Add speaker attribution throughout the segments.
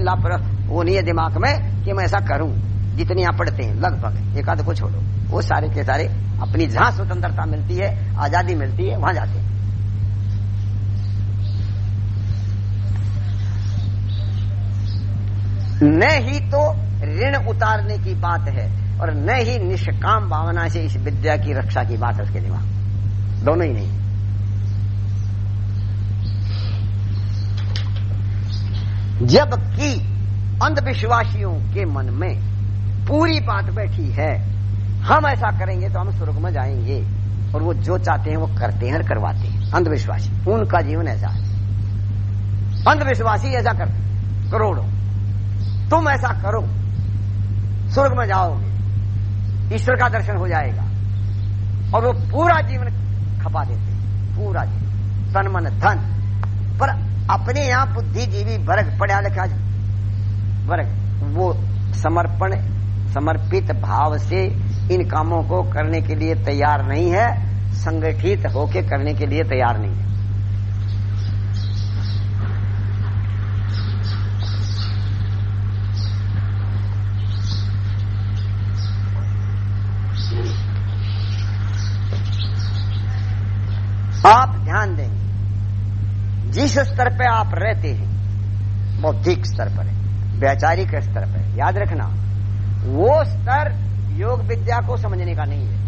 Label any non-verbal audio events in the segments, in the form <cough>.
Speaker 1: कोई लापरवाह वो नहीं है दिमाग में कि मैं ऐसा करूँ। जितनी आप पढ़ते हैं, लगभग, एक आध को छोड़ो। वो सारे के सारे अपनी जहाँ स्वतंत्रता मिलती है, आज़ादी मिलती है, वहाँ जाते हैं। न ही तो ऋण उतारने की बात है और न ही निष्काम भावना से इस विद्या की रक्षा की बात है उसके दिमाग। दोनों ही नहीं। जबकि अंधविश्वासियों के मन में पूरी बात बैठी है, हम ऐसा करेंगे तो हम स्वर्ग में जाएँगे। और वो जो चाहते हैं वो करते हैं और करवाते हैं। अंधविश्वासी, उनका जीवन ऐसा है। अंधविश्वासी ऐसा करते करोड़ों। तुम ऐसा करो, स्वर्ग में जाओगे, ईश्वर का दर्शन हो जाएगा। और वो पूरा जीवन खपा देते पूरा जीवन। तन मन धन। पर अपने यहाँ बुद्धिजीवी वर्ग पढ़ा लिखा वर्ग वो समर्पण, समर्पित भाव से इन कामों को करने के लिए तैयार नहीं है, संगठित होके करने के लिए तैयार नहीं है आप ध्यान देंगे स्तर पे आप रहते हैं, बौद्धिक स्तर पर वैचारिक स्तर पर याद रखना, वो स्तर योग विद्या को समझने का नहीं है।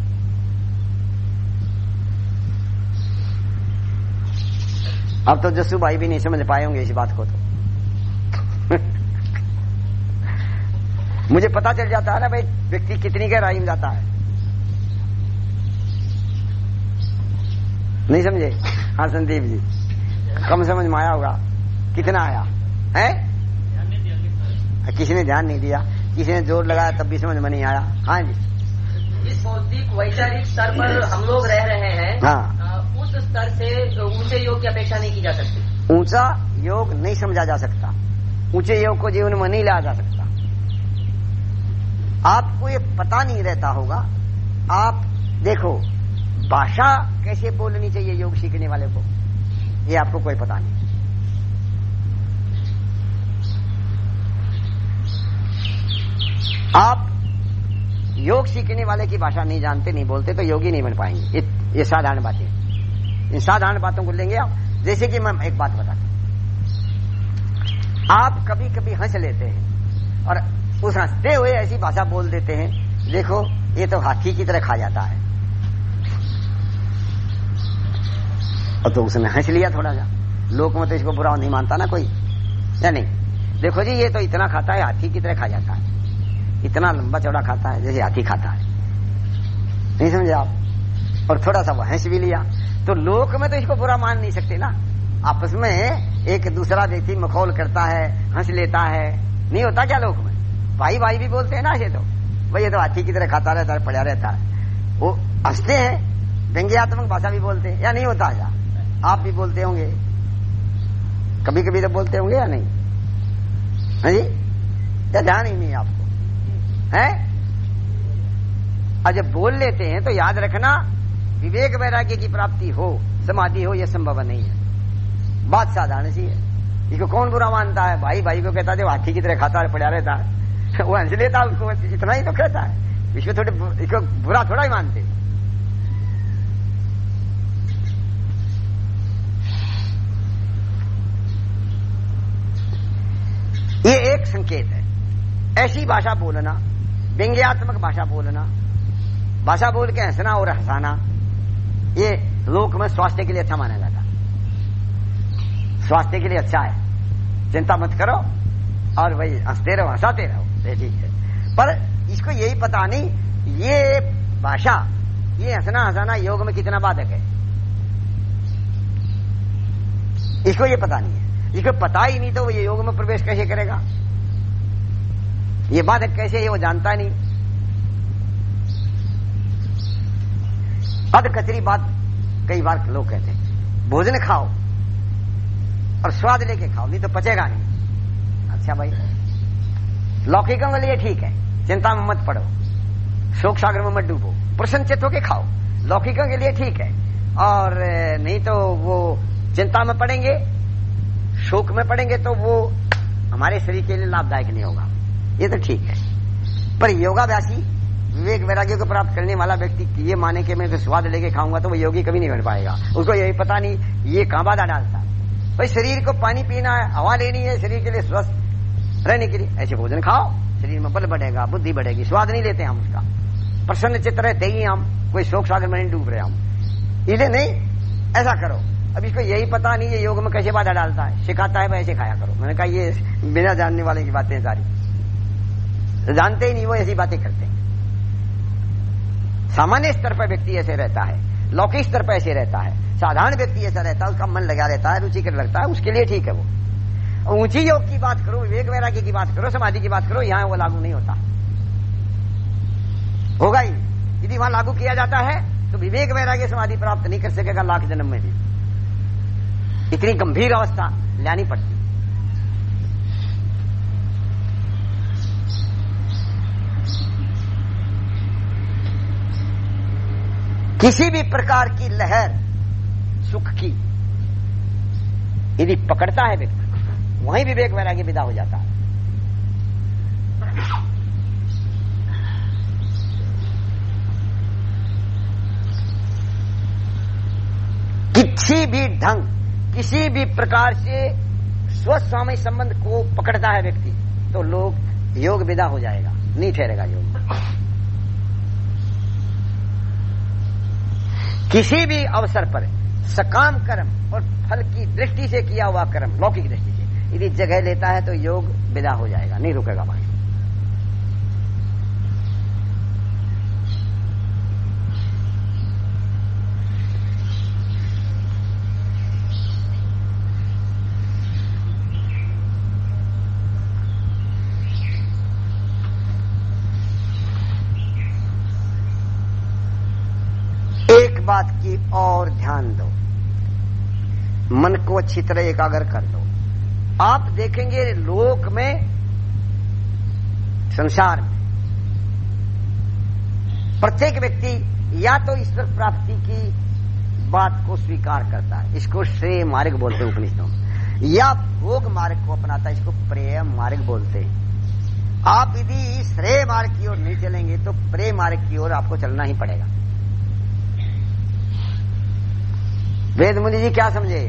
Speaker 1: अब तो जसू भाई भी नहीं समझ पाए होंगे इस बात को तो। <laughs> मुझे पता चल जाता है ना भाई, व्यक्ति कितनी गहराई में जाता है। नहीं समझे? हाँ संदीप जी। कम समझ में आया होगा। कितना आया? है? किसी ने ध्यान नहीं दिया। किसी ने ज़ोर लगाया तब भी समझ में नहीं आया। हाँ जी।
Speaker 2: जिस बौद्धिक वैचारिक स्तर पर हम लोग रह रहे हैं।
Speaker 1: हाँ।
Speaker 2: उस स्तर से ऊँचे योग की अपेक्षा नहीं की जा सकती।
Speaker 1: ऊँचा योग नहीं समझा जा सकता। ऊँचे योग को जीवन में नहीं लाया जा सकता। आपको ये पता नहीं रहता होगा। आप देखो भाषा कैसे बोलनी चाहिए योग सीखने वाले को? ये आपको कोई पता नहीं। आप योग सीखने वाले की भाषा नहीं जानते नहीं बोलते तो योगी नहीं बन पाएँगे। ये, साधारण बातें इन साधारण बातों को लेंगे आप। जैसे कि मैं एक बात बताता आप कभी कभी हंस लेते हैं और उस हँसते हुए ऐसी भाषा बोल देते हैं देखो ये तो हाथी की तरह खा जाता है। और तो उसने हंस लिया थोड़ा सा। लोक में तो इसको बुरा नहीं मानता ना कोई। या नहीं? देखो जी, ये तो इतना खाता है, हाथी की तरह खा जाता है। इतना लंबा चौड़ा खाता है, जैसे हाथी खाता है। नहीं समझे आप? और थोड़ा सा वो हंस भी लिया। तो लोक में तो इसको बुरा मान नहीं सकते ना। आपस में एक दूसरा व्यक्ति मखौल करता है, हंस लेता है। नहीं होता क्या लोक में? भाई भाई भी बोलते हैं ना ये तो। भाई, ये तो हाथी की तरह खाता रहता है, पड़ा रहता है। वो हँसते हैं, व्यंग्यात्मक भाषा भी बोलते हैं। या नहीं होता क्या आप भी बोलते होंगे। कभी कभी तो बोलते होंगे या नहीं? हाँ जी? या ध्यान ही नहीं आपको? है? और जब बोल लेते हैं तो याद रखना, विवेक वैराग्य की प्राप्ति हो, समाधि हो, यह संभव नहीं है। बात साधारण सी है। इसको कौन बुरा मानता है? भाई भाई को कहता है हाथी की तरह खाता है, पड़ा रहता है। <laughs> वो हंस लेता उसको इतना ही तो कहता है। इसको थोड़े इसको बुरा थोड़ा ही मानते ये एक संकेत है। ऐसी भाषा बोलना, व्यंग्यात्मक भाषा बोलना, भाषा बोल के हंसना और हंसाना, ये लोक में स्वास्थ्य के लिए अच्छा माना जाता स्वास्थ्य के लिए अच्छा है। चिंता मत करो और वही हँसते रहो, हंसाते रहो ठीक है। पर इसको यही पता नहीं, ये भाषा, ये हंसना हंसाना योग में कितना बाधक है। इसको ये पता नहीं है। इसको पता ही नहीं तो वो ये योग में प्रवेश कैसे करेगा? ये बाधक कैसे है, वो जानता नहीं। अध कचरी बात कई बार लोग कहते हैं। भोजन खाओ और स्वाद लेके खाओ, नहीं तो पचेगा नहीं। अच्छा भाई, लौकिकों के लिए ठीक है, चिंता में मत पड़ो, शोक सागर में मत डूबो प्रसन्नचित होके खाओ, लौकिकों के लिए ठीक है। और नहीं तो वो चिंता में पड़ेंगे, शोक में पड़ेंगे तो वो हमारे शरीर के लिए लाभदायक नहीं होगा। ये तो ठीक है। पर योगाभ्यासी विवेक वैराग्य को प्राप्त करने वाला व्यक्ति ये माने कि मैं तो स्वाद लेके खाऊँगा तो वो योगी कभी नहीं बन पाएगा। उसको यही पता नहीं, ये कहाँ बाधा डालता भाई, शरीर को पानी पीना है, हवा लेनी है, शरीर के लिए स्वस्थ रहने के लिए ऐसे भोजन खाओ। शरीर में बल बढ़ेगा, बुद्धि बढ़ेगी, स्वाद नहीं लेते हम उसका। प्रसन्न चित्त रहते ही हम, कोई शोक सागर में नहीं डूब रहे हम। इसलिए नहीं, ऐसा करो। अब इसको यही पता नहीं ये योग में कैसे बाधा डालता है। सिखाता है, भाई, ऐसे खाया करो। मैंने कहा, ये बिना जानने वाले की बातें सारी। जानते ही नहीं, वो ऐसी बातें करते हैं। सामान्य स्तर पर व्यक्ति ऐसे रहता है, लौकिक स्तर पर ऐसे रहता है, साधारण व्यक्ति ऐसा रहता है, उसका मन लगा रहता है रुचिकर लगता है, उसके लिए ठीक है वो। ऊँची योग की बात करो, विवेक वैराग्य की बात करो, समाधि की बात करो, यहाँ वो लागू नहीं होता। होगा ही। यदि वहाँ लागू किया जाता है तो विवेक वैराग्य समाधि प्राप्त नहीं कर सकेगा लाख जन्म में भी। इतनी गंभीर अवस्था लानी पड़ती। किसी भी प्रकार की लहर सुख की, यदि पकड़ता है व्यक्ति, वहीं विवेक वैराग्य विदा हो जाता है। किसी भी ढंग, किसी भी प्रकार से स्वस्वामी संबंध को पकड़ता है व्यक्ति तो लोग योग विदा हो जाएगा, नहीं ठहरेगा योग। किसी भी अवसर पर सकाम कर्म और फल की दृष्टि से किया हुआ कर्म, लौकिक दृष्टि से। यदि जगह लेता है तो योग विदा हो जाएगा, नहीं रुकेगा भाई बात की और ध्यान दो। मन को अच्छी तरह एकाग्र कर दो। आप देखेंगे लोक में, संसार में, प्रत्येक व्यक्ति या तो ईश्वर प्राप्ति की बात को स्वीकार करता है। इसको श्रेय मार्ग बोलते उपनिषदों में। या भोग मार्ग को अपनाता है, इसको प्रेम मार्ग बोलते हैं। आप यदि श्रेय मार्ग की ओर नहीं चलेंगे तो प्रेम मार्ग की ओर आपको चलना ही पड़ेगा। वेद मुनि जी क्या समझे?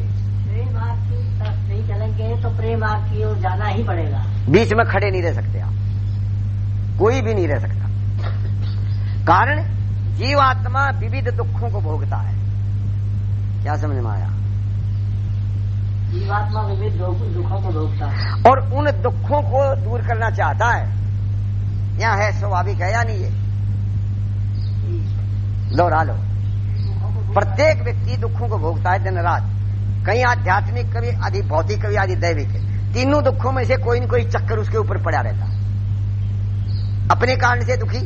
Speaker 3: प्रेम मार्ग की तरफ़ नहीं चलेंगे तो प्रेम मार्ग की ओर जाना ही पड़ेगा
Speaker 1: बीच में खड़े नहीं रह सकते आप। कोई भी नहीं रह सकता। कारण जीवात्मा विविध दुखों को भोगता है। क्या समझ में आया
Speaker 3: जीवात्मा विविध दुखों को भोगता है।
Speaker 1: और उन दुखों को दूर करना चाहता है। यहाँ है स्वाभाविक है या नहीं है दोहरा लो। प्रत्येक व्यक्ति दुखों को भोगता है दिन रात। कहीं आध्यात्मिक कभी आदि भौतिक कभी आदि दैविक तीनों दुखों में से कोई न कोई चक्कर उसके ऊपर पड़ा रहता। है अपने कारण से दुखी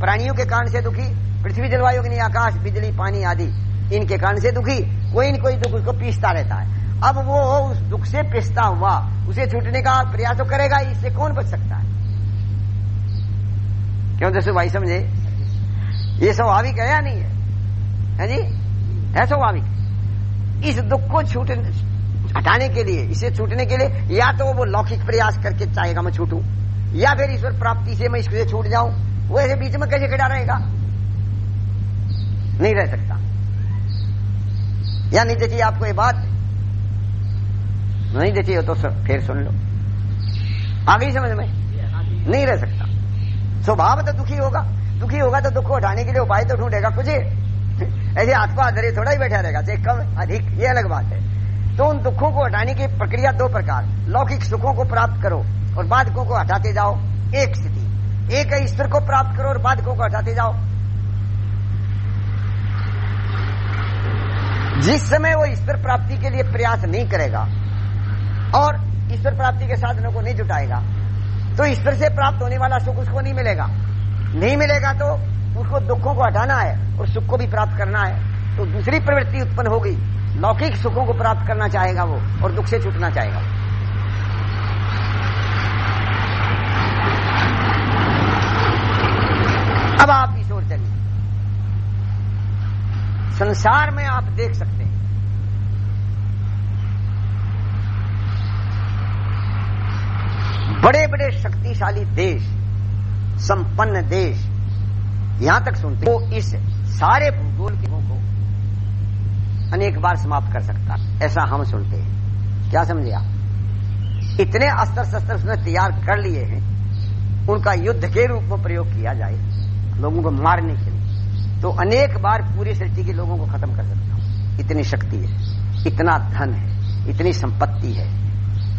Speaker 1: प्राणियों के कारण से दुखी पृथ्वी जलवायु अग्नि आकाश बिजली पानी आदि इनके कारण से दुखी कोई न कोई दुख उसको पीसता रहता है। अब वो उस दुख से पिसता हुआ उसे छूटने का प्रयास तो करेगा इससे कौन बच सकता है? क्यों दसो भाई समझे? ये स्वाभाविक है या नहीं है, है जी? है स्वाभाविक इस दुख को छूट हटाने के लिए, इसे छूटने के लिए, या तो वो लौकिक प्रयास करके चाहेगा, मैं छूटू, या फिर ईश्वर प्राप्ति से मैं इससे छूट जाऊँ, वो ऐसे बीच में कैसे खड़ा रहेगा? नहीं रह सकता। या नहीं देखिए, आपको ये बात नहीं देखिए तो सर फिर सुन लो। आ गई समझ में? नहीं रह सकता। स्वभाव तो दुखी होगा। दुखी होगा तो दुख को हटाने के लिए उपाय तो ढूंढेगा कुछ ऐसे हाथ को थोड़ा ही बैठा रहेगा, चाहे कम, अधिक, ये अलग बात है। तो उन दुखों को हटाने की प्रक्रिया दो प्रकार, लौकिक सुखों को प्राप्त करो और बाधकों को हटाते जाओ, एक स्थिति। एक ईश्वर को प्राप्त करो और बाधकों को हटाते जाओ। जिस समय वो ईश्वर प्राप्ति के लिए प्रयास नहीं करेगा और ईश्वर प्राप्ति के साधनों को नहीं जुटाएगा तो ईश्वर से प्राप्त होने वाला सुख उसको नहीं मिलेगा। नहीं मिलेगा तो उसको दुखों को हटाना है और सुख को भी प्राप्त करना है तो दूसरी प्रवृत्ति उत्पन्न हो गई। लौकिक सुखों को प्राप्त करना चाहेगा वो और दुख से छूटना चाहेगा। अब आप इस ओर चलिए। संसार में आप देख सकते हैं। बड़े बड़े शक्तिशाली देश, संपन्न देश यहाँ तक सुनते वो इस सारे भूगोल के को अनेक बार समाप्त कर सकता ऐसा हम सुनते हैं। क्या समझे आप? इतने अस्त्र शस्त्र उसने तैयार कर लिए हैं, उनका युद्ध के रूप में प्रयोग किया जाए, लोगों को मारने के लिए तो अनेक बार पूरी सृष्टि के लोगों को खत्म कर सकता हूँ। इतनी शक्ति है, इतना धन है, इतनी संपत्ति है,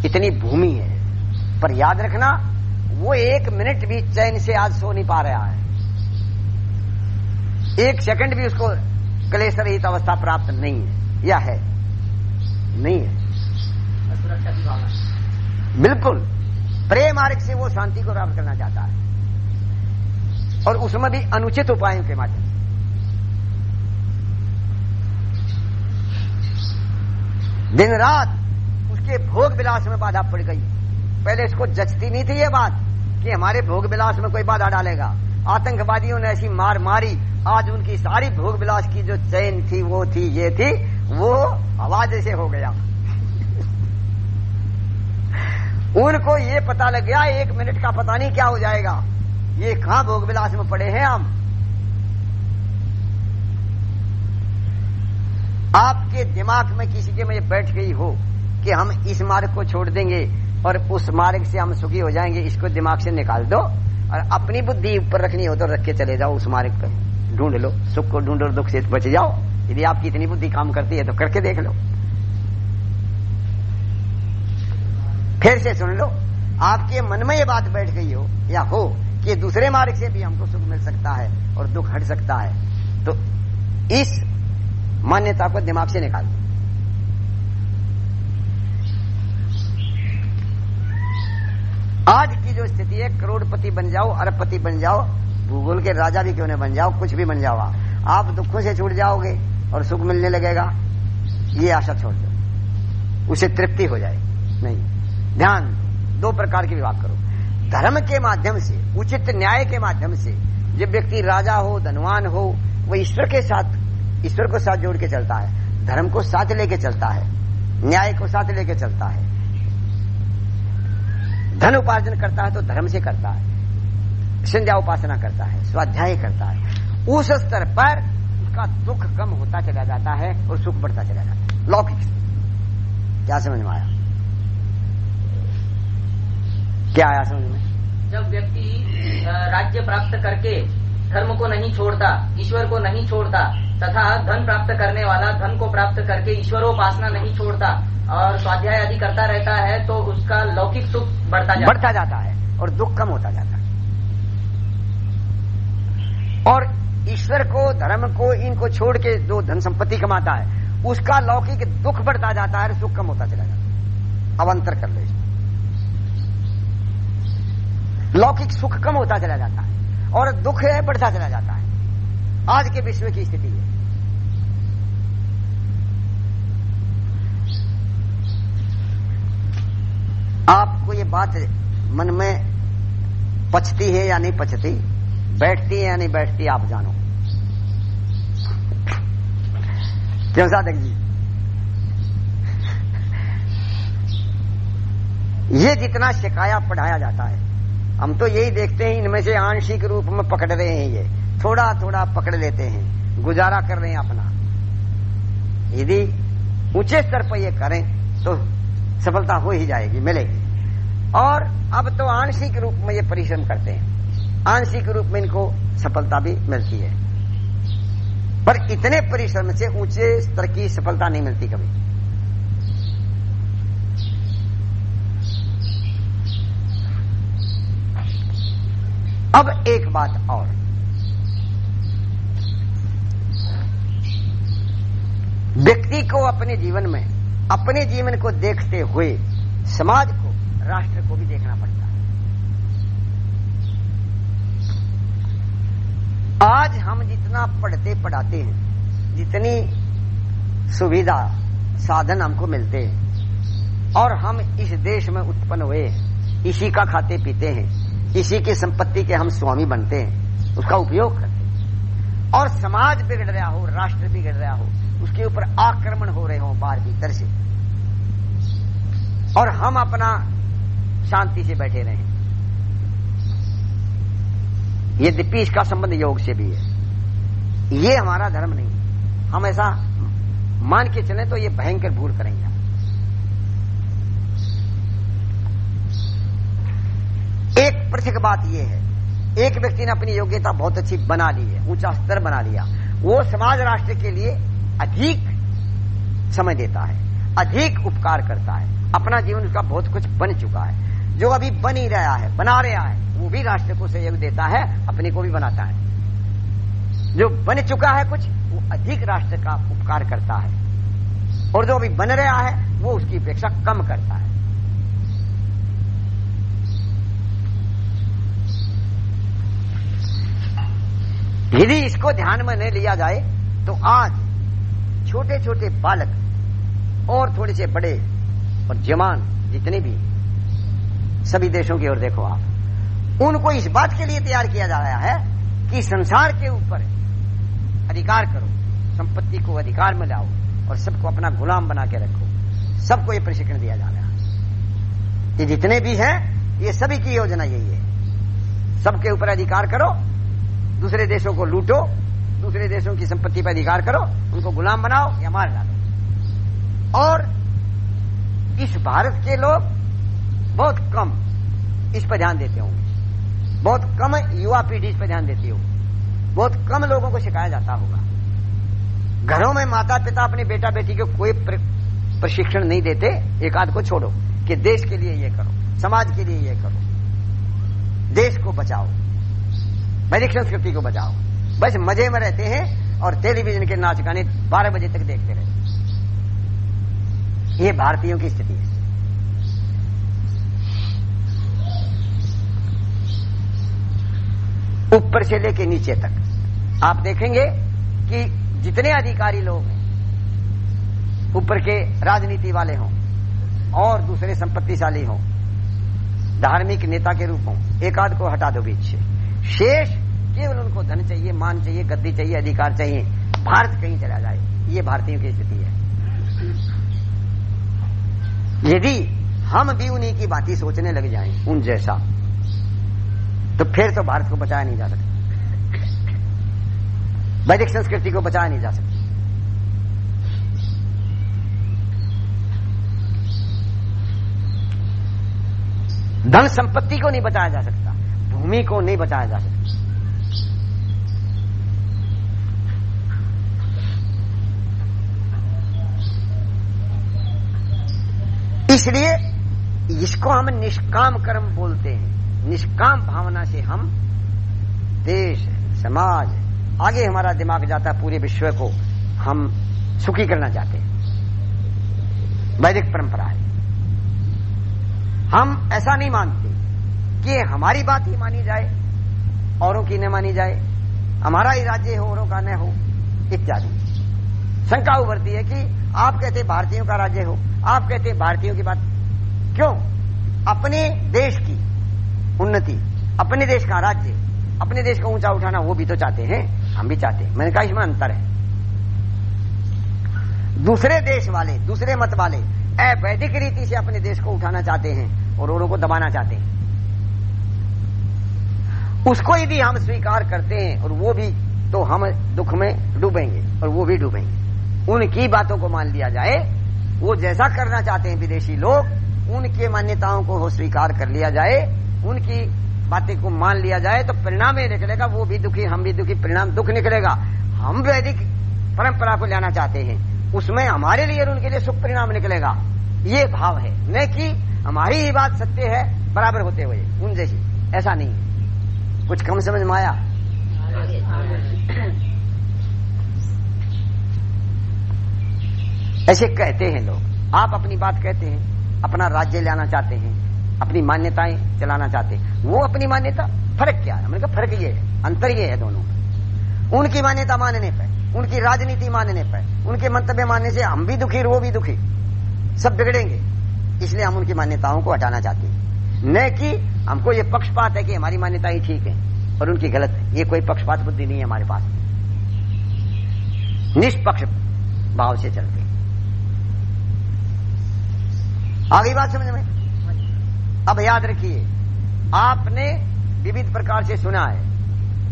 Speaker 1: इतनी भूमि है। पर याद रखना, वो एक मिनट भी चैन से आज सो नहीं पा रहा है। एक सेकंड भी उसको क्लेश रहित अवस्था प्राप्त नहीं है। या है। नहीं है। बिल्कुल। प्रेम मार्ग से वो शांति को प्राप्त करना चाहता है। और उसमें भी अनुचित उपायों के माध्यम से। दिन रात उसके भोग विलास में बाधा पड़ गई। पहले इसको जचती नहीं थी ये बात कि हमारे भोग विलास में कोई बाधा डालेगा। आतंकवादियों ने ऐसी मार मारी आज उनकी सारी भोग विलास की जो चैन थी, वो थी, ये थी, वो हवा जैसे हो गया। उनको ये पता लग गया, एक मिनट का पता नहीं क्या हो जाएगा। ये कहाँ भोग विलास में पड़े हैं हम? आपके दिमाग में किसी के में बैठ गई हो कि हम इस मार्ग को छोड़ देंगे और उस मार्ग से हम सुखी हो जाएँगे, इसको दिमाग से निकाल दो और अपनी बुद्धि ऊपर रखनी हो तो रख के चले जाओ उस मार्ग पर। ढूंढ लो, सुख को ढूंढो दुख से बच जाओ। यदि आपकी इतनी बुद्धि काम करती है तो करके देख लो। फिर से सुन लो, आपके मन में ये बात बैठ गई हो, या हो, कि दूसरे मार्ग से भी हमको सुख मिल सकता है और दुख हट सकता है तो इस मान्यता को दिमाग से निकाल। दो आज की जो स्थिति है, करोड़पति बन जाओ, अरबपति बन जाओ भूगोल के राजा भी क्यों न बन जाओ? कुछ भी बन जाओ आप। दुखों से छूट जाओगे और सुख मिलने लगेगा। ये आशा छोड़ दो। उसे तृप्ति हो जाए नहीं। ध्यान दो। प्रकार के विवाह करो। धर्म के माध्यम से, उचित न्याय के माध्यम से, जब व्यक्ति राजा हो, धनवान हो, वो ईश्वर के साथ, ईश्वर को साथ जोड़ के चलता है। धर्म को साथ लेके चलता है। न्याय को साथ लेके चलता है। धन उपार्जन करता है तो धर्म से करता है। संध्या उपासना करता है स्वाध्याय करता है। उस स्तर पर उसका दुख कम होता चला जाता है और सुख बढ़ता चला जाता है। लौकिक क्या समझ में आया? क्या आया समझ में?
Speaker 2: जब व्यक्ति राज्य प्राप्त करके धर्म को नहीं छोड़ता ईश्वर को नहीं छोड़ता तथा धन प्राप्त करने वाला धन को प्राप्त करके ईश्वरोपासना नहीं छोड़ता और स्वाध्याय आदि करता रहता है तो उसका लौकिक सुख बढ़ता जाता
Speaker 1: बढ़ता जाता है और दुख कम होता जाता है। और ईश्वर को, धर्म को, इनको छोड़ के जो धन संपत्ति कमाता है, उसका लौकिक दुख बढ़ता जाता है और सुख कम होता चला जाता है। अब अंतर कर ले लौकिक सुख कम होता चला जाता है और दुख है, बढ़ता चला जाता है। आज के विश्व की स्थिति है आपको ये बात मन में पचती है या नहीं पचती बैठती है या नहीं बैठती, आप जानो। क्यों साधक जी, ये जितना शिकाया पढ़ाया जाता है, हम तो यही देखते हैं, इनमें से आंशिक रूप में पकड़ रहे हैं ये। थोड़ा थोड़ा पकड़ लेते हैं, गुजारा कर रहे हैं अपना। यदि ऊँचे स्तर पर ये करें तो सफलता हो ही जाएगी, मिलेगी। और अब तो आंशिक रूप में ये परिश्रम करते हैं। आंशिक रूप में इनको सफलता भी मिलती है। पर इतने परिश्रम से ऊँचे स्तर की सफलता नहीं मिलती कभी। अब एक बात और। व्यक्ति को अपने जीवन में, अपने जीवन को देखते हुए समाज को, राष्ट्र को भी देखना पड़ता है आज हम जितना पढ़ते पढ़ाते हैं, जितनी सुविधा, साधन हमको मिलते हैं, और हम इस देश में उत्पन्न हुए हैं, इसी का खाते पीते हैं, इसी की संपत्ति के हम स्वामी बनते हैं, उसका उपयोग करते हैं। और समाज बिगड़ रहा हो, राष्ट्र बिगड़ रहा हो, उसके ऊपर आक्रमण हो रहे हो, बाहर भीतर से। और हम अपना शांति से बैठे रहें। यद्यपि इसका संबंध योग से भी है। ये हमारा धर्म नहीं हम ऐसा मान के चले तो ये भयंकर भूल करेंगे एक पृथक बात यह है। एक व्यक्ति ने अपनी योग्यता बहुत अच्छी बना ली है, ऊँचा स्तर बना लिया। वो समाज राष्ट्र के लिए अधिक समय देता है, अधिक उपकार करता है। अपना जीवन उसका बहुत कुछ बन चुका है। जो अभी बन ही रहा है, बना रहा है, वो भी राष्ट्र को सहयोग देता है, अपने को भी बनाता है। जो बन चुका है कुछ, वो अधिक राष्ट्र का उपकार करता है। और जो अभी बन रहा है, वो उसकी अपेक्षा कम करता है। यदि इसको ध्यान में नहीं लिया जाए तो आज छोटे छोटे बालक और थोड़े से बड़े और जवान, जितने भी सभी देशों की ओर देखो आप। उनको इस बात के लिए तैयार किया जा रहा है कि संसार के ऊपर अधिकार करो, संपत्ति को अधिकार में लाओ और सबको अपना गुलाम बना के रखो। सबको ये प्रशिक्षण दिया जा रहा है। ये जितने भी हैं, ये सभी की योजना यही है। सबके ऊपर अधिकार करो, दूसरे देशों को लूटो, दूसरे देशों की संपत्ति पर अधिकार करो, उनको गुलाम बनाओ, या मार डालो और इस भारत के लोग बहुत कम इस पर ध्यान देते होंगे। बहुत कम युवा पीढ़ी इस पर ध्यान देती हो बहुत कम लोगों को सिखाया जाता होगा। घरों में माता पिता अपने बेटा बेटी को कोई प्रशिक्षण नहीं देते, एक आध को छोड़ो कि देश के लिए ये करो, समाज के लिए ये करो। देश को बचाओ। वैदिक संस्कृति को बचाओ। बस मज़े में रहते हैं और टेलीविज़न के नाच गाने बारह बजे तक देखते रहते ये भारतीयों की स्थिति है। ऊपर से लेके नीचे तक। आप देखेंगे कि जितने अधिकारी लोग हैं, ऊपर के राजनीति वाले हों और दूसरे संपत्तिशाली हों, धार्मिक नेता के रूप हों, एक आध को हटा दो बीच से। शेष केवल उनको धन चाहिए, मान चाहिए, गद्दी चाहिए, अधिकार चाहिए, भारत कहीं चला जाए, ये भारतीयों की स्थिति है। यदि हम भी उन्हीं की बातें सोचने लग जाएँ, उन जैसा तो फिर तो भारत को बचाया नहीं जा सकता। वैदिक संस्कृति को बचाया नहीं जा सकता। धन संपत्ति को नहीं बचाया जा सकता, भूमि को नहीं बचाया जा सकता। इसलिए इसको हम निष्काम कर्म बोलते हैं। निष्काम भावना से हम देश, समाज, आगे हमारा दिमाग जाता है, पूरे विश्व को हम सुखी करना चाहते हैं। वैदिक परंपरा है। हम ऐसा नहीं मानते कि हमारी बात ही मानी जाए, औरों की न मानी जाए, हमारा ही राज्य हो, औरों का न हो, इत्यादि। शंका उभरती है कि आप कहते भारतीयों का राज्य हो, आप कहते भारतीयों की बात क्यों? अपने देश की उन्नति। अपने देश का राज्य, अपने देश को ऊँचा उठाना, वो भी तो चाहते हैं। हम भी चाहते हैं। मैंने कहा, इसमें अंतर है। दूसरे देश वाले, दूसरे मत वाले अवैधिक रीति से अपने देश को उठाना चाहते हैं और औरों को दबाना चाहते हैं। उसको यदि हम स्वीकार करते हैं और वो भी तो हम दुख में डूबेंगे और वो भी डूबेंगे। उनकी बातों को मान लिया जाए, वो जैसा करना चाहते हैं विदेशी लोग, उनके मान्यताओं को स्वीकार कर लिया जाए उनकी बातें को मान लिया जाए तो परिणाम ये निकलेगा, वो भी दुखी, हम भी दुखी, परिणाम दुख निकलेगा। हम वैदिक परंपरा को लाना चाहते हैं, उसमें हमारे लिए और उनके लिए सुख परिणाम निकलेगा। ये भाव है। न कि हमारी ही बात सत्य है, बराबर होते हुए। उन जैसी, ऐसा नहीं कुछ कम समझ में आया? ऐसे कहते हैं लोग। आप अपनी बात कहते हैं, अपना राज्य लाना चाहते हैं। अपनी मान्यताएँ चलाना चाहते वो अपनी मान्यता, फ़र्क क्या है? मैंने कहा, फ़र्क ये है, अंतर ये है दोनों उनकी मान्यता मानने पर, उनकी राजनीति मानने पर, उनके मंतव्य मानने से हम भी दुखी, वो भी दुखी। सब बिगड़ेंगे। इसलिए हम उनकी मान्यताओं को हटाना चाहते हैं। न कि हमको ये पक्षपात है कि हमारी मान्यता ही ठीक है और उनकी गलत ये कोई पक्षपात बुद्धि नहीं है हमारे पास। निष्पक्ष भाव से चलते आगे बात समझ में? अब याद रखिए, आपने विविध प्रकार से सुना है।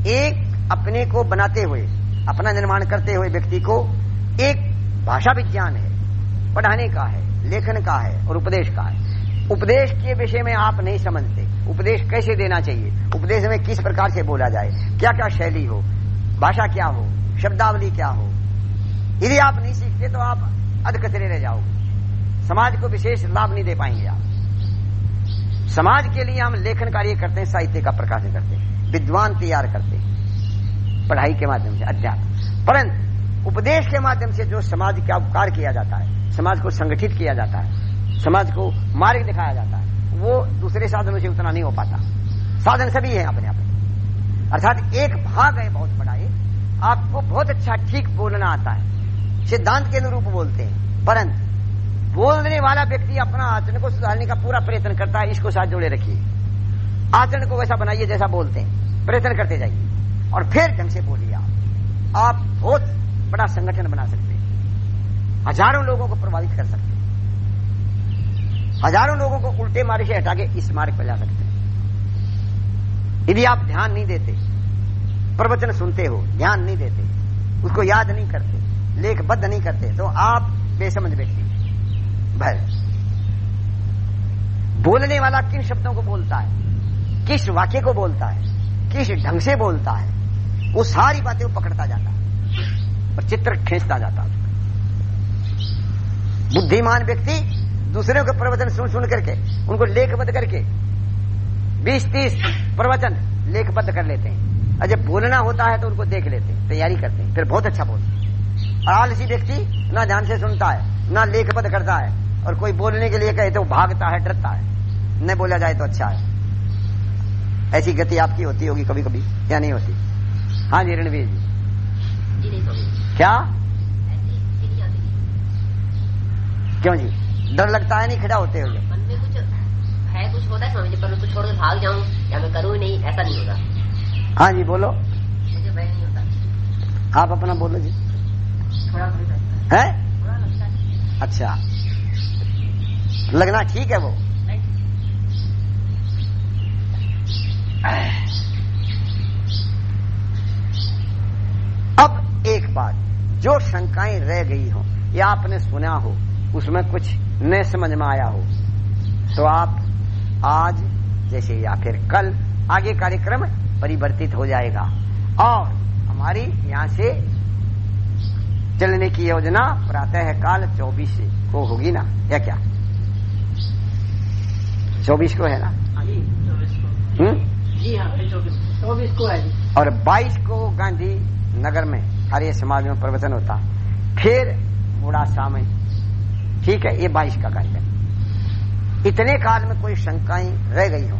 Speaker 1: एक अपने को बनाते हुए, अपना निर्माण करते हुए व्यक्ति को एक भाषा विज्ञान है, पढ़ाने का है, लेखन का है और उपदेश का है। उपदेश के विषय में आप नहीं समझते। उपदेश कैसे देना चाहिए? उपदेश में किस प्रकार से बोला जाए? क्या क्या शैली हो? भाषा क्या हो? शब्दावली क्या हो? यदि आप नहीं सीखते तो आप अधकचरे रह जाओगे। समाज को विशेष लाभ नहीं दे पाएँगे आप। समाज के लिए हम लेखन कार्य करते हैं, साहित्य का प्रकाशन करते हैं, विद्वान तैयार करते हैं, पढ़ाई के माध्यम से, अध्यात्म। परंतु उपदेश के माध्यम से जो समाज का उपकार किया जाता है, समाज को संगठित किया जाता है, समाज को मार्ग दिखाया जाता है, वो दूसरे साधनों से उतना नहीं हो पाता। साधन सभी है अपने अपने अर्थात एक भाग है बहुत बड़ा ये। आपको बहुत अच्छा ठीक बोलना आता है। सिद्धांत के अनुरूप बोलते हैं। परंतु बोलने वाला व्यक्ति अपना आचरण को सुधारने का पूरा प्रयत्न करता है, इसको साथ जोड़े रखिए। आचरण को वैसा बनाइए जैसा बोलते हैं। प्रयत्न करते जाइए। और फिर ढंग से बोलिए आप। बहुत बड़ा संगठन बना सकते हैं। हज़ारों लोगों को प्रभावित कर सकते हैं। हज़ारों लोगों को उल्टे मार्ग से हटा के इस मार्ग पर जा सकते हैं। यदि आप ध्यान नहीं देते, प्रवचन सुनते हो, ध्यान नहीं देते, उसको याद नहीं करते, लेखबद्ध नहीं करते तो आप बेसमझ व्यक्ति भय बोलने वाला किन शब्दों को बोलता है? किस वाक्य को बोलता है? किस ढंग से बोलता है? वो सारी बातें वो पकड़ता जाता है और चित्र खींचता जाता है। बुद्धिमान व्यक्ति दूसरे के प्रवचन सुन सुन करके, उनको लेखबद्ध करके, बीस तीस प्रवचन लेखबद्ध कर लेते हैं। और जब बोलना होता है तो उनको देख लेते हैं, तैयारी करते हैं, फिर बहुत अच्छा बोलते हैं। आलसी व्यक्ति ना ध्यान से सुनता है। ना लेखबद्ध करता है और कोई बोलने के लिए कहे तो भागता है डरता है। न बोला जाए तो अच्छा है। ऐसी गति आपकी होती होगी कभी कभी या नहीं होती? हाँ जी रणवीर जी। क्या? क्यों जी? डर लगता है नहीं खड़ा होते हुए?
Speaker 4: मन में कुछ है कुछ होता है जी पर मैं कुछ छोड़ के भाग जाऊँ या मैं करूँ ही नहीं ऐसा नहीं होता
Speaker 1: हाँ जी बोलो।
Speaker 4: मुझे भय नहीं होता।
Speaker 1: आप अपना बोलो जी।
Speaker 4: थोड़ा है
Speaker 1: है।
Speaker 4: है?
Speaker 1: अच्छा। लगना ठीक है वो? अब एक बात, जो शंकाएँ रह गई हो, या आपने सुना हो, उसमें कुछ न समझ में आया हो तो आप आज, जैसे या फिर कल, आगे कार्यक्रम परिवर्तित हो जाएगा। और हमारी यहाँ से चलने की योजना प्रातः काल चौबीस को होगी ना? या क्या? चौबीस को है ना?
Speaker 3: चौबीस को।
Speaker 1: हम्म?
Speaker 3: जी हाँ चौबीस को। है
Speaker 1: और बाईस को गांधी नगर में आर्य समाज में प्रवचन होता। फिर बुढ़ासा में ठीक है ये बाईस का कार्यक्रम इतने काल में कोई शंकाएँ रह गई हो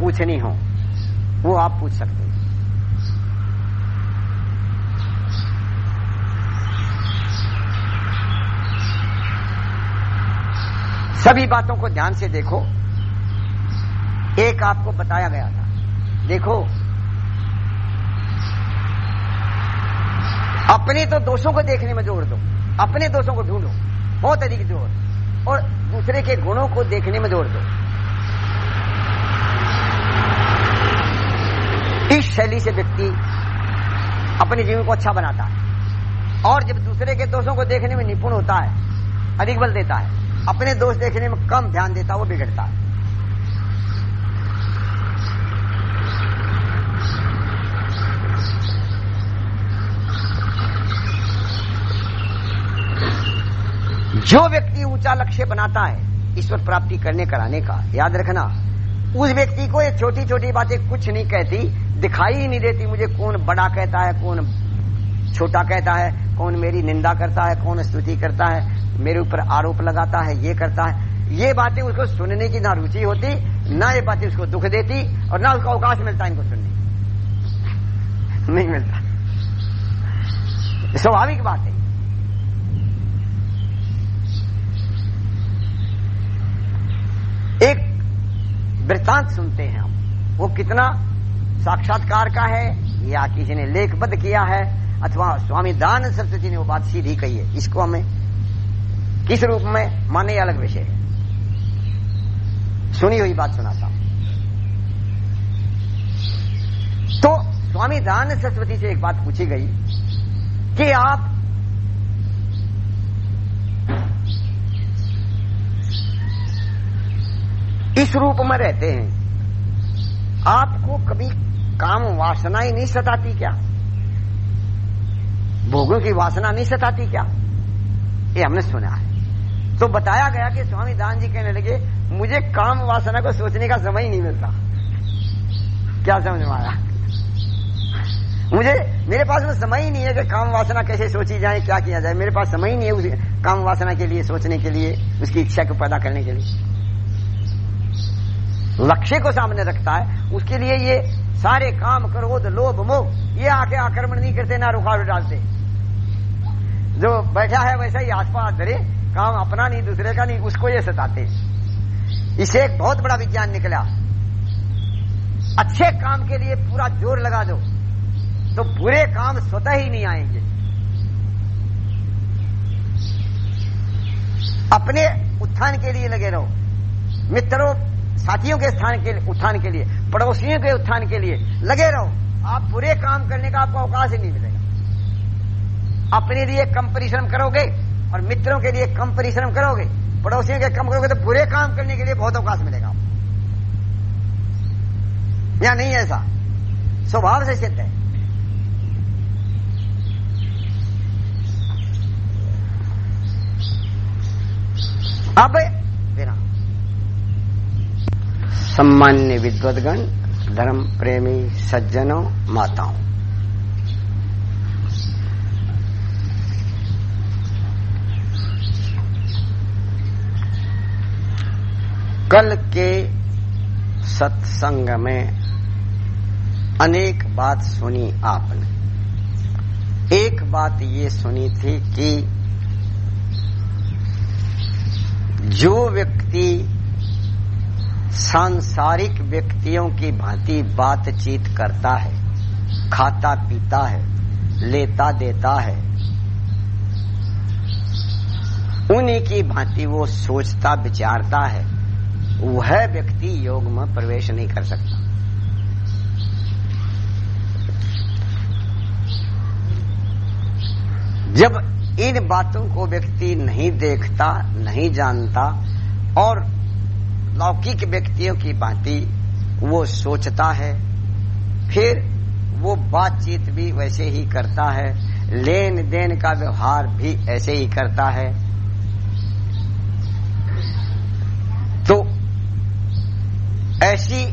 Speaker 1: पूछनी हो वो आप पूछ सकते हैं। सभी बातों को ध्यान से देखो। एक आपको बताया गया था। देखो। अपने तो दोषों को देखने में ज़ोर दो। अपने दोषों को ढूंढो। बहुत अधिक ज़ोर और दूसरे के गुणों को देखने में ज़ोर दो। इस शैली से व्यक्ति अपने जीवन को अच्छा बनाता है। और जब दूसरे के दोषों को देखने में निपुण होता है, अधिक बल देता है अपने दोष देखने में कम ध्यान देता, वो बिगड़ता है। जो व्यक्ति ऊँचा लक्ष्य बनाता है, ईश्वर प्राप्ति करने, कराने का, याद रखना, उस व्यक्ति को ये छोटी छोटी बातें कुछ नहीं कहती, दिखाई ही नहीं देती मुझे कौन बड़ा कहता है, कौन छोटा कहता है कौन मेरी निंदा करता है, कौन स्तुति करता है, मेरे ऊपर आरोप लगाता है, ये करता है। ये बातें उसको सुनने की ना रुचि होती, ना ये बातें उसको दुख देती और ना उसका अवकाश मिलता इनको सुनने नहीं मिलता। स्वाभाविक बात है। एक वृत्तांत सुनते हैं हम। वो कितना साक्षात्कार का है, या किसी ने लेखबद्ध किया है अथवा स्वामी दान सरस्वती ने वो बात सीधी कही है। इसको हमें किस रूप में माने अलग विषय है। सुनी हुई बात सुनाता हूँ। तो स्वामी दान सरस्वती से एक बात पूछी गई कि आप इस रूप में रहते हैं। आपको कभी काम वासना ही नहीं सताती क्या? भोगों की वासना नहीं सताती क्या? ये हमने सुना है। तो बताया गया कि स्वामी दान जी कहने लगे, मुझे काम वासना को सोचने का समय ही नहीं मिलता। क्या समझ में आया? मुझे, मेरे पास में समय ही नहीं है कि काम वासना कैसे सोची जाए, क्या किया जाए। मेरे पास समय ही नहीं है उस काम वासना के लिए, सोचने के लिए, उसकी इच्छा को पैदा करने के लिए। लक्ष्य को सामने रखता है, उसके लिए ये सारे काम क्रोध लोभ मोह। ये आके आक्रमण नहीं करते, ना रुकावट डालते। जो बैठा है, वैसा ही आसपास धरे। काम अपना नहीं, दूसरे का नहीं, उसको ये सताते। इसे एक बहुत बड़ा विज्ञान निकला। अच्छे काम के लिए पूरा ज़ोर लगा दो। तो बुरे काम स्वतः ही नहीं आएँगे। अपने उत्थान के लिए लगे रहो। मित्रों साथियों के स्थान के उत्थान के लिए, पड़ोसियों के उत्थान के लिए, लगे रहो। आप बुरे काम करने का आपको अवकाश ही नहीं मिलेगा। अपने लिए कम परिश्रम करोगे और मित्रों के लिए कम परिश्रम करोगे। पड़ोसियों के कम करोगे तो बुरे काम करने के लिए बहुत अवकाश मिलेगा आपको। या नहीं ऐसा। स्वभाव से सिद्ध है। अब सम्मान्य विद्वदगण, धर्म प्रेमी सज्जनों, माताओं। कल के सत्संग में अनेक बात सुनी आपने। एक बात ये सुनी थी कि जो व्यक्ति सांसारिक व्यक्तियों की भांति बातचीत करता है, खाता पीता है, लेता देता है। उन्हीं की भांति वो सोचता, विचारता है। वह व्यक्ति योग में प्रवेश नहीं कर सकता। जब इन बातों को व्यक्ति नहीं देखता, नहीं जानता और लौकिक व्यक्तियों की भांति वो सोचता है, फिर वो बातचीत भी वैसे ही करता है लेन देन का व्यवहार भी ऐसे ही करता है। तो ऐसी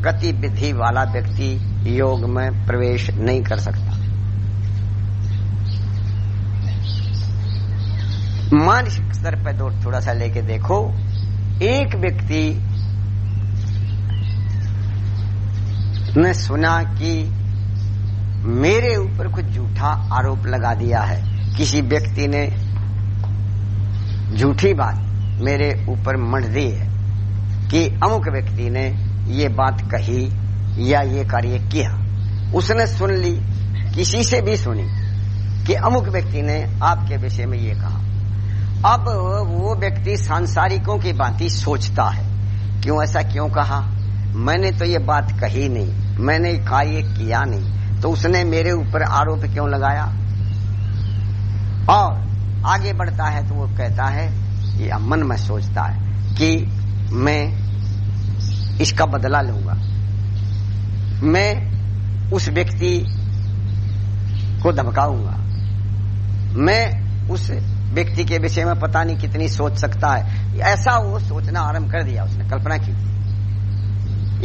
Speaker 1: गतिविधि वाला व्यक्ति योग में प्रवेश नहीं कर सकता। मानसिक स्तर पर थोड़ा सा लेके देखो। एक व्यक्ति ने सुना कि मेरे ऊपर कुछ झूठा आरोप लगा दिया है। किसी व्यक्ति ने झूठी बात मेरे ऊपर मंड दी है कि अमुक व्यक्ति ने ये बात कही या ये कार्य किया। उसने सुन ली, किसी से भी सुनी कि अमुक व्यक्ति ने आपके विषय में ये कहा। अब वो व्यक्ति सांसारिकों की भांति सोचता है, क्यों ऐसा क्यों कहा? मैंने तो ये बात कही नहीं, मैंने कार्य किया नहीं तो उसने मेरे ऊपर आरोप क्यों लगाया? और आगे बढ़ता है तो वो कहता है ये मन में सोचता है कि मैं इसका बदला लूँगा। मैं उस व्यक्ति को धमकाऊँगा। मैं उस व्यक्ति के विषय में पता नहीं कितनी सोच सकता है। ऐसा वो सोचना आरंभ कर दिया उसने, कल्पना की।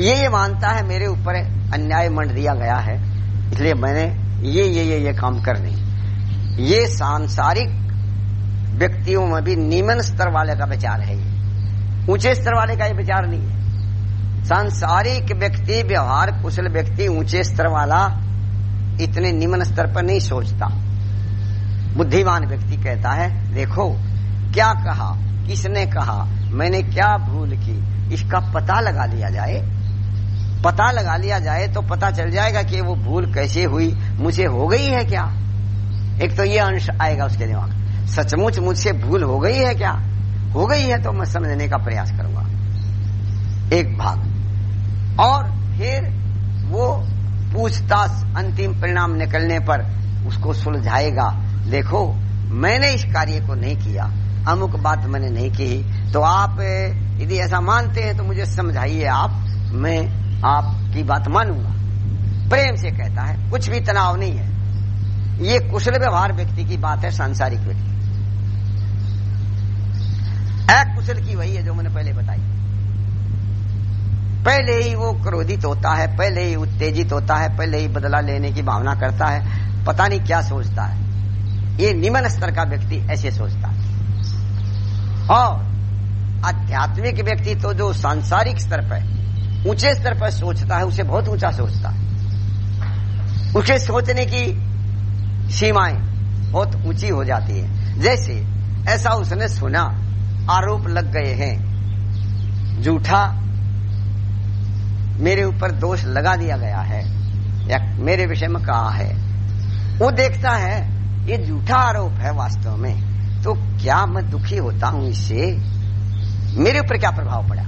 Speaker 1: ये ये मानता है मेरे ऊपर अन्याय मंड दिया गया है, इसलिए मैंने ये ये ये ये काम कर दी ये सांसारिक व्यक्तियों में भी निम्न स्तर वाले का विचार है ये। ऊँचे स्तर वाले का ये विचार नहीं है। सांसारिक व्यक्ति, व्यवहार कुशल व्यक्ति ऊँचे स्तर वाला इतने निम्न स्तर पर नहीं सोचता। बुद्धिमान व्यक्ति कहता है, देखो, क्या कहा, किसने कहा, मैंने क्या भूल की, इसका पता लगा लिया जाए। पता लगा लिया जाए तो पता चल जाएगा कि वो भूल कैसे हुई, मुझे हो गई है क्या? एक तो ये अंश आएगा उसके दिमाग सचमुच मुझसे भूल हो गई है क्या? हो गई है तो मैं समझने का प्रयास करूँगा। एक भाग। और फिर वो पूछताछ, अंतिम परिणाम निकलने पर उसको सुलझाएगा। देखो, मैंने इस कार्य को नहीं किया। अमुक बात मैंने नहीं की। तो आप यदि ऐसा मानते हैं तो मुझे समझाइए आप। मैं आपकी बात मानूँगा। प्रेम से कहता है, कुछ भी तनाव नहीं है। ये कुशल व्यवहार व्यक्ति की बात है, सांसारिक व्यक्ति। अकुशल की वही है जो मैंने पहले बताई। पहले ही वो क्रोधित होता है, पहले ही उत्तेजित होता है, पहले ही बदला लेने की भावना करता है, पता नहीं क्या सोचता है। ये निम्न स्तर का व्यक्ति ऐसे सोचता और आध्यात्मिक व्यक्ति तो जो सांसारिक स्तर पर, ऊँचे स्तर पर सोचता है, उसे बहुत ऊँचा सोचता है। उसे सोचने की सीमाएँ बहुत ऊँची हो जाती है। जैसे ऐसा उसने सुना, आरोप लग गए हैं। झूठा मेरे ऊपर दोष लगा दिया गया है, या मेरे विषय में कहा है। वो देखता है ये झूठा आरोप है वास्तव में। तो क्या मैं दुखी होता हूँ इससे मेरे ऊपर क्या प्रभाव पड़ा?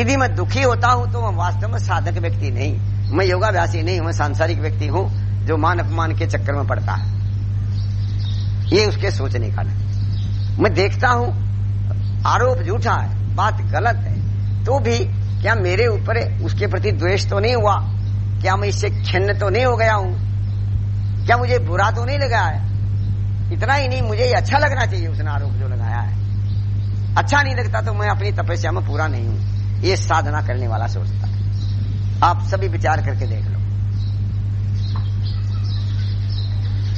Speaker 1: यदि मैं दुखी होता हूँ तो मैं वास्तव में साधक व्यक्ति नहीं। मैं योगाभ्यासी नहीं, मैं सांसारिक व्यक्ति हूँ जो मान अपमान के चक्कर में पड़ता है। ये उसके सोचने का नहीं। मैं देखता हूँ, आरोप झूठा है, बात गलत है। तो भी क्या मेरे ऊपर उसके प्रति द्वेष तो नहीं हुआ? क्या मैं इससे खिन्न तो नहीं हो गया हूँ? क्या मुझे बुरा तो नहीं लगा है, इतना ही नहीं, मुझे अच्छा लगना चाहिए उसने आरोप जो लगाया है। अच्छा नहीं लगता तो मैं अपनी तपस्या में पूरा नहीं हूँ। ये साधना करने वाला सोचता है। आप सभी विचार करके देख लो।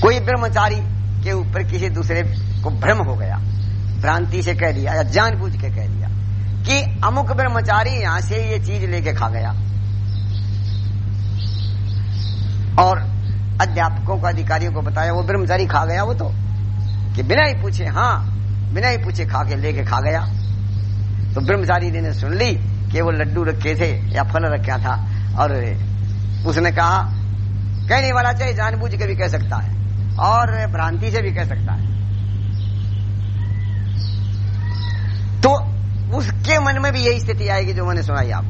Speaker 1: कोई ब्रह्मचारी के ऊपर किसी दूसरे को भ्रम हो गया, भ्रांति से कह दिया या जानबूझ के कह दिया कि अमुक ब्रह्मचारी यहाँ से ये चीज़ लेके खा गया। और अध्यापकों को, अधिकारियों को बताया, वो ब्रह्मचारी खा गया वो तो। कि बिना ही पूछे हाँ बिना ही पूछे खा के, लेके खा गया। तो ब्रह्मचारी जी ने सुन ली कि वो लड्डू रखे थे या फल रखा था, और उसने कहा, कहने वाला चाहे जानबूझ के भी कह सकता है, और भ्रांति से भी कह सकता है। तो उसके मन में भी यही स्थिति आएगी जो मैंने सुनाई आप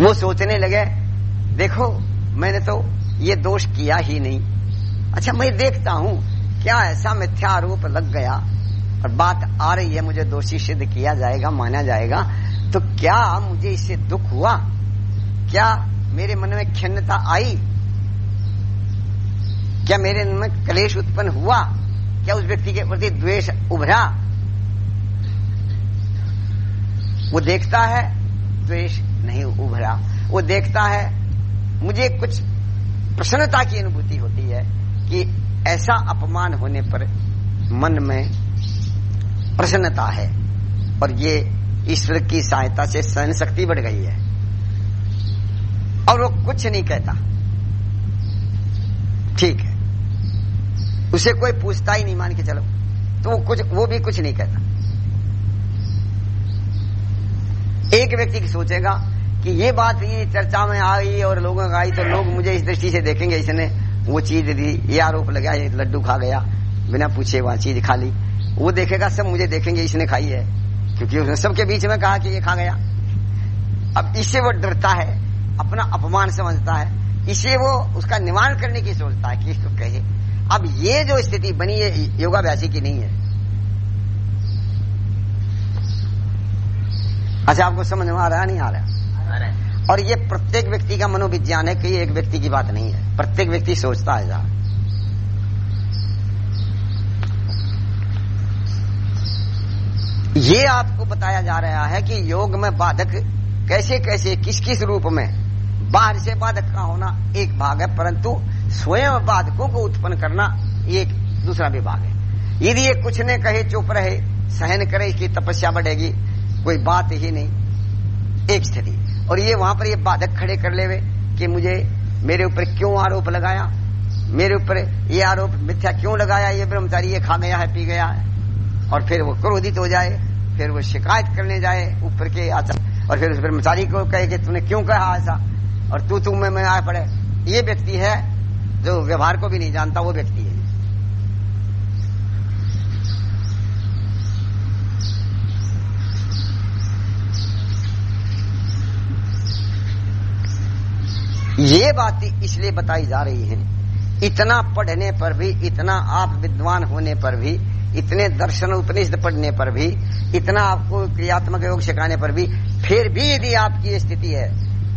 Speaker 1: वो सोचने लगे, देखो, मैंने तो ये दोष किया ही नहीं। अच्छा मैं देखता हूँ, क्या ऐसा मिथ्या आरोप लग गया? और बात आ रही है, मुझे दोषी सिद्ध किया जाएगा, माना जाएगा तो क्या मुझे इससे दुख हुआ? क्या मेरे मन में खिन्नता आई? क्या मेरे मन में कलेश उत्पन्न हुआ? क्या उस व्यक्ति के प्रति द्वेष उभरा? वो देखता है द्वेष नहीं उभरा। वो देखता है, मुझे कुछ प्रसन्नता की अनुभूति होती है कि ऐसा अपमान होने पर मन में प्रसन्नता है और ये ईश्वर की सहायता से सहन शक्ति बढ़ गई है। और वो कुछ नहीं कहता। ठीक है। उसे कोई पूछता ही नहीं, मान के चलो। तो वो कुछ, वो भी कुछ नहीं कहता। एक व्यक्ति सोचेगा कि ये बात ये चर्चा में आई और लोगों का आई तो लोग मुझे इस दृष्टि से देखेंगे, इसने वो चीज़ दी, ये आरोप लगा ये लड्डू खा गया, बिना पूछे वहाँ चीज़ खा ली। वो देखेगा, सब मुझे देखेंगे, इसने खाई है। क्योंकि उसने सबके बीच में कहा कि ये खा गया। अब इससे वो डरता है, अपना अपमान समझता है इसे वो उसका निवारण करने की सोचता है कि इसको कहे। अब ये जो स्थिति बनी है, योगाभ्यासी की नहीं है। अच्छा आपको समझ में आ रहा नहीं आ रहा और ये प्रत्येक व्यक्ति का मनोविज्ञान है कि एक व्यक्ति की बात नहीं है। प्रत्येक व्यक्ति सोचता है जहाँ ये आपको बताया जा रहा है कि योग में बाधक कैसे कैसे किस किस रूप में? बाहर से बाधक का होना एक भाग है परंतु स्वयं बाधकों को उत्पन्न करना एक दूसरा विभाग है। यदि ये कुछ ने कहे चुप रहे सहन करे इसकी तपस्या बढ़ेगी कोई बात ही नहीं। एक स्थिति। और ये वहाँ पर ये बाधक खड़े कर ले कि मुझे, मेरे ऊपर क्यों आरोप लगाया? मेरे ऊपर ये आरोप मिथ्या क्यों लगाया? ये ब्रह्मचारी ये खा गया है, पी गया है। और फिर वो क्रोधित हो जाए, फिर वो शिकायत करने जाए ऊपर के आचार और फिर उस ब्रह्मचारी को कहे कि तूने क्यों कहा ऐसा? और तू तुम मैं आ पड़े। ये व्यक्ति है जो व्यवहार को भी नहीं जानता, वो व्यक्ति है। ये बात इसलिए बताई जा रही है। इतना पढ़ने पर भी, इतना आप विद्वान होने पर भी, इतने दर्शन उपनिषद पढ़ने पर भी, इतना आपको क्रियात्मक योग सिखाने पर भी, फिर भी यदि आपकी स्थिति है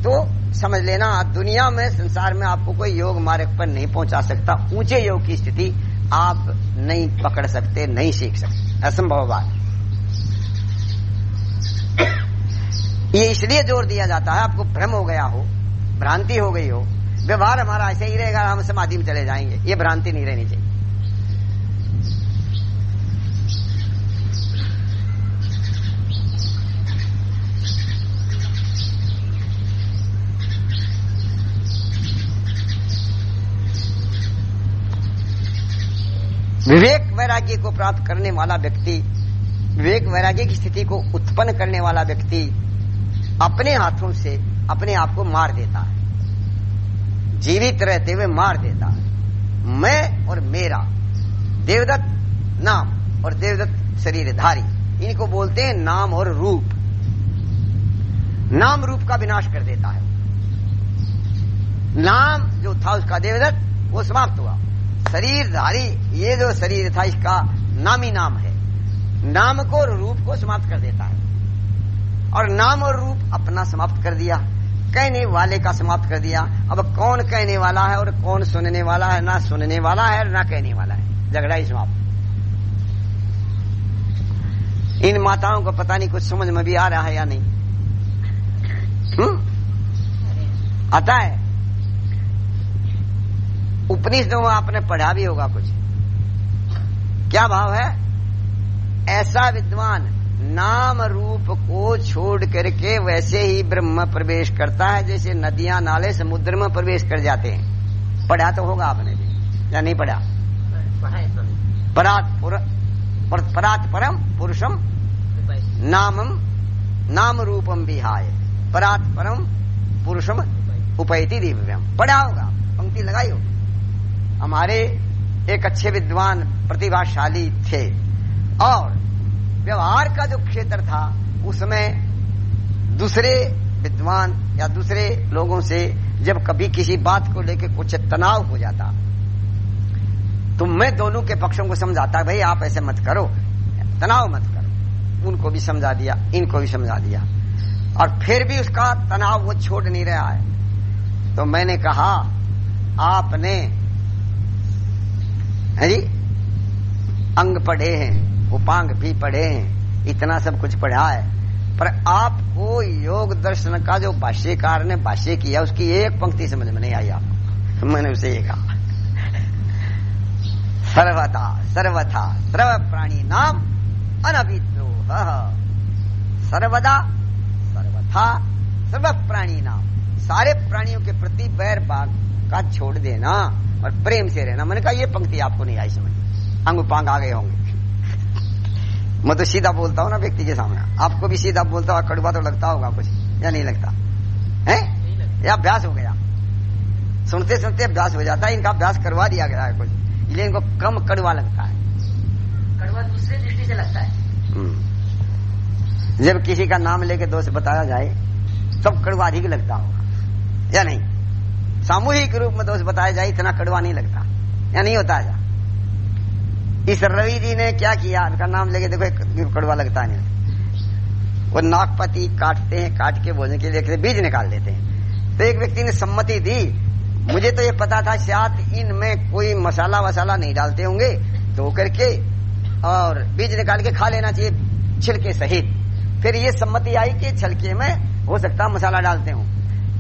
Speaker 1: तो समझ लेना दुनिया में, संसार में आपको कोई योग मार्ग पर नहीं पहुँचा सकता। ऊँचे योग की स्थिति आप नहीं पकड़ सकते, नहीं सीख सकते। असंभव बात। ये इसलिए ज़ोर दिया जाता है, आपको भ्रम हो गया हो भ्रांति हो गई हो, व्यवहार हमारा ऐसे ही रहेगा, हम समाधि में चले जाएँगे। ये भ्रांति नहीं रहनी चाहिए। विवेक वैराग्य को प्राप्त करने वाला व्यक्ति, विवेक वैराग्य की स्थिति को उत्पन्न करने वाला व्यक्ति, अपने हाथों से अपने आप को मार देता है। जीवित रहते हुए मार देता है। मैं और मेरा, देवदत्त नाम और देवदत्त शरीरधारी, इनको बोलते हैं नाम और रूप। नाम रूप का विनाश कर देता है। नाम जो था उसका देवदत्त, वो समाप्त हुआ। शरीरधारी, ये जो शरीर था, इसका नामी नाम है। नाम को और रूप को समाप्त कर देता है। और नाम और रूप अपना समाप्त कर दिया। कहने वाले का समाप्त कर दिया। अब कौन कहने वाला है और कौन सुनने वाला है? ना सुनने वाला है, ना कहने वाला है। झगड़ा ही समाप्त। इन माताओं को पता नहीं कुछ समझ में भी आ रहा है या नहीं। हुँ? आता है। उपनिषदों में आपने पढ़ा भी होगा कुछ। क्या भाव है? ऐसा विद्वान नाम रूप को छोड़ करके वैसे ही ब्रह्म प्रवेश करता है, जैसे नदियाँ, नाले समुद्र में प्रवेश कर जाते हैं। पढ़ा तो होगा आपने भी, या नहीं पढ़ा? परात परम, पुरुषम, नामम, नाम रूपम विहाय। परात परम, पुरुषम, उपैति दिव्यम। पढ़ा होगा, पंक्ति लगाई होगी। हमारे एक अच्छे विद्वान प्रतिभाशाली थे, और व्यवहार का जो क्षेत्र था, उसमें दूसरे विद्वान या दूसरे लोगों से जब कभी किसी बात को लेकर कुछ तनाव हो जाता तो मैं दोनों के पक्षों को समझाता, भाई, आप ऐसे मत करो, तनाव मत करो। उनको भी समझा दिया, इनको भी समझा दिया। और फिर भी उसका तनाव वो छोड़ नहीं रहा है। तो मैंने कहा, आपने, है जी, अंग पढ़े हैं उपांग भी पढ़े हैं, इतना सब कुछ पढ़ा है। पर आपको योग दर्शन का जो भाष्यकार ने भाष्य किया, उसकी एक पंक्ति समझ में नहीं आई आपको। मैंने उसे ये कहा। सर्वथा सर्वथा सर्व प्राणी नाम अनभिद्रोह सर्वदा, सर्वथा सर्व प्राणी नाम। सारे प्राणियों के प्रति बैर बाग का छोड़ देना और प्रेम से रहना। मैंने कहा, ये पंक्ति आपको नहीं आई समझ अंग पांग आ गए होंगे। मैं तो सीधा बोलता हूँ ना व्यक्ति के सामने। आपको भी सीधा बोलता हूँ कड़वा तो लगता होगा कुछ या नहीं लगता? है? या अभ्यास हो गया। सुनते सुनते अभ्यास हो जाता है इनका अभ्यास करवा दिया गया है कुछ। इसलिए इनको कम कड़वा लगता है।
Speaker 2: कड़वा दूसरे दृष्टि से लगता है।
Speaker 1: हम्म। जब किसी का नाम लेके दोस्त बताया जाए तब कड़वा अधिक लगता होगा। या नहीं? सामूहिक रूप में दोष बताया जाए इतना कड़वा नहीं लगता। या नहीं होता जा इस रवि जी ने क्या किया? उनका नाम लेके देखो कड़वा लगता नहीं। वो नागपति काटते हैं, काट के भोजन के लिए बीज निकाल देते हैं। तो एक व्यक्ति ने सम्मति दी। मुझे तो ये पता था, शायद इनमें कोई मसाला वसाला नहीं डालते होंगे धो करके और बीज निकाल के खा लेना चाहिए छिलके सहित। फिर ये सम्मति आई कि छिलके में हो सकता मसाला डालते हो।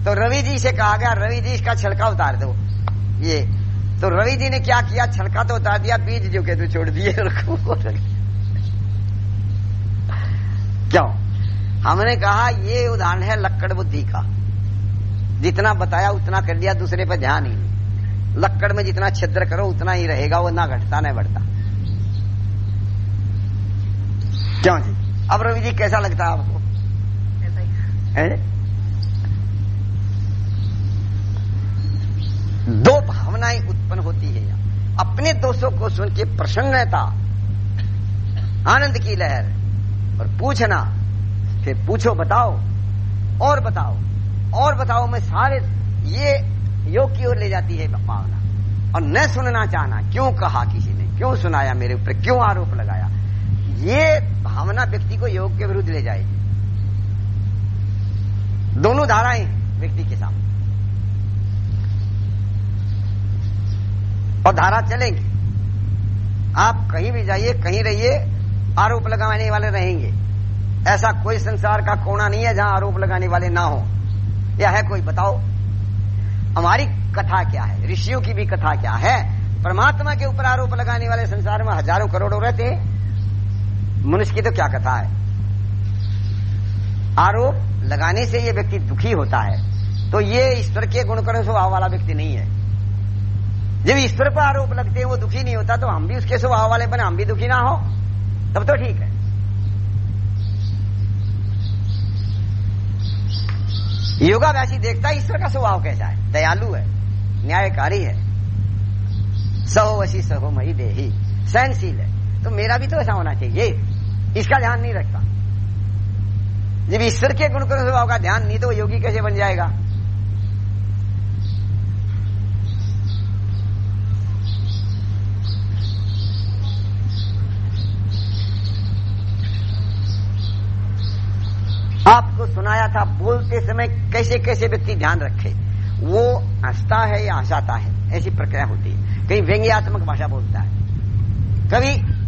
Speaker 1: तो रवि जी से कहा गया, रवि जी, इसका छिलका उतार दो। ये तो रवि जी ने क्या किया? छलका तो उतार दिया बीज जो के तो छोड़ दिए क्यों? हमने कहा ये उदाहरण है लक्कड़ बुद्धि का। जितना बताया उतना कर लिया दूसरे पर ध्यान ही नहीं। लक्कड़ में जितना छिद्र करो उतना ही रहेगा वो ना घटता ना बढ़ता। क्यों जी? अब रवि जी कैसा लगता है आपको? है? दो भावनाएँ उत्पन्न होती है यहाँ। अपने दोषों को सुन के प्रसन्नता आनंद की लहर, और पूछना, फिर पूछो बताओ, और बताओ और बताओ मैं सारे ये योग की ओर ले जाती है भावना। और न सुनना चाहना, क्यों कहा किसी ने, क्यों सुनाया मेरे ऊपर, क्यों आरोप लगाया? ये भावना व्यक्ति को योग के विरुद्ध ले जाएगी। दोनों धाराएँ व्यक्ति के सामने। और धारा चलेंगी। आप कहीं भी जाइए, कहीं रहिए, आरोप लगाने वाले रहेंगे। ऐसा कोई संसार का कोना नहीं है जहाँ आरोप लगाने वाले ना हो। या है कोई बताओ। हमारी कथा क्या है? ऋषियों की भी कथा क्या है? परमात्मा के ऊपर आरोप लगाने वाले संसार में हज़ारों करोड़ों रहते हैं। मनुष्य की तो क्या कथा है? आरोप लगाने से ये व्यक्ति दुखी होता है। तो ये ईश्वर के गुणकरण स्वभाव वाला व्यक्ति नहीं है। जब ईश्वर पर आरोप लगते हैं, वो दुखी नहीं होता तो हम भी उसके स्वभाव वाले बने, हम भी दुखी ना हो, तब तो ठीक है। योगा योगाभ्यासी देखता है, ईश्वर का स्वभाव कैसा है? दयालु है, न्यायकारी है सहो वशी सहो मई देही, सहनशील है। तो मेरा भी तो ऐसा होना चाहिए, इसका ध्यान नहीं रखता। जब ईश्वर के गुण स्वभाव का ध्यान नहीं तो योगी कैसे बन जाएगा? आपको सुनाया था बोलते समय कैसे कैसे व्यक्ति ध्यान रखे। वो हंसता है या हंसाता है, ऐसी प्रक्रिया होती है। कहीं व्यंग्यात्मक भाषा बोलता है। कभी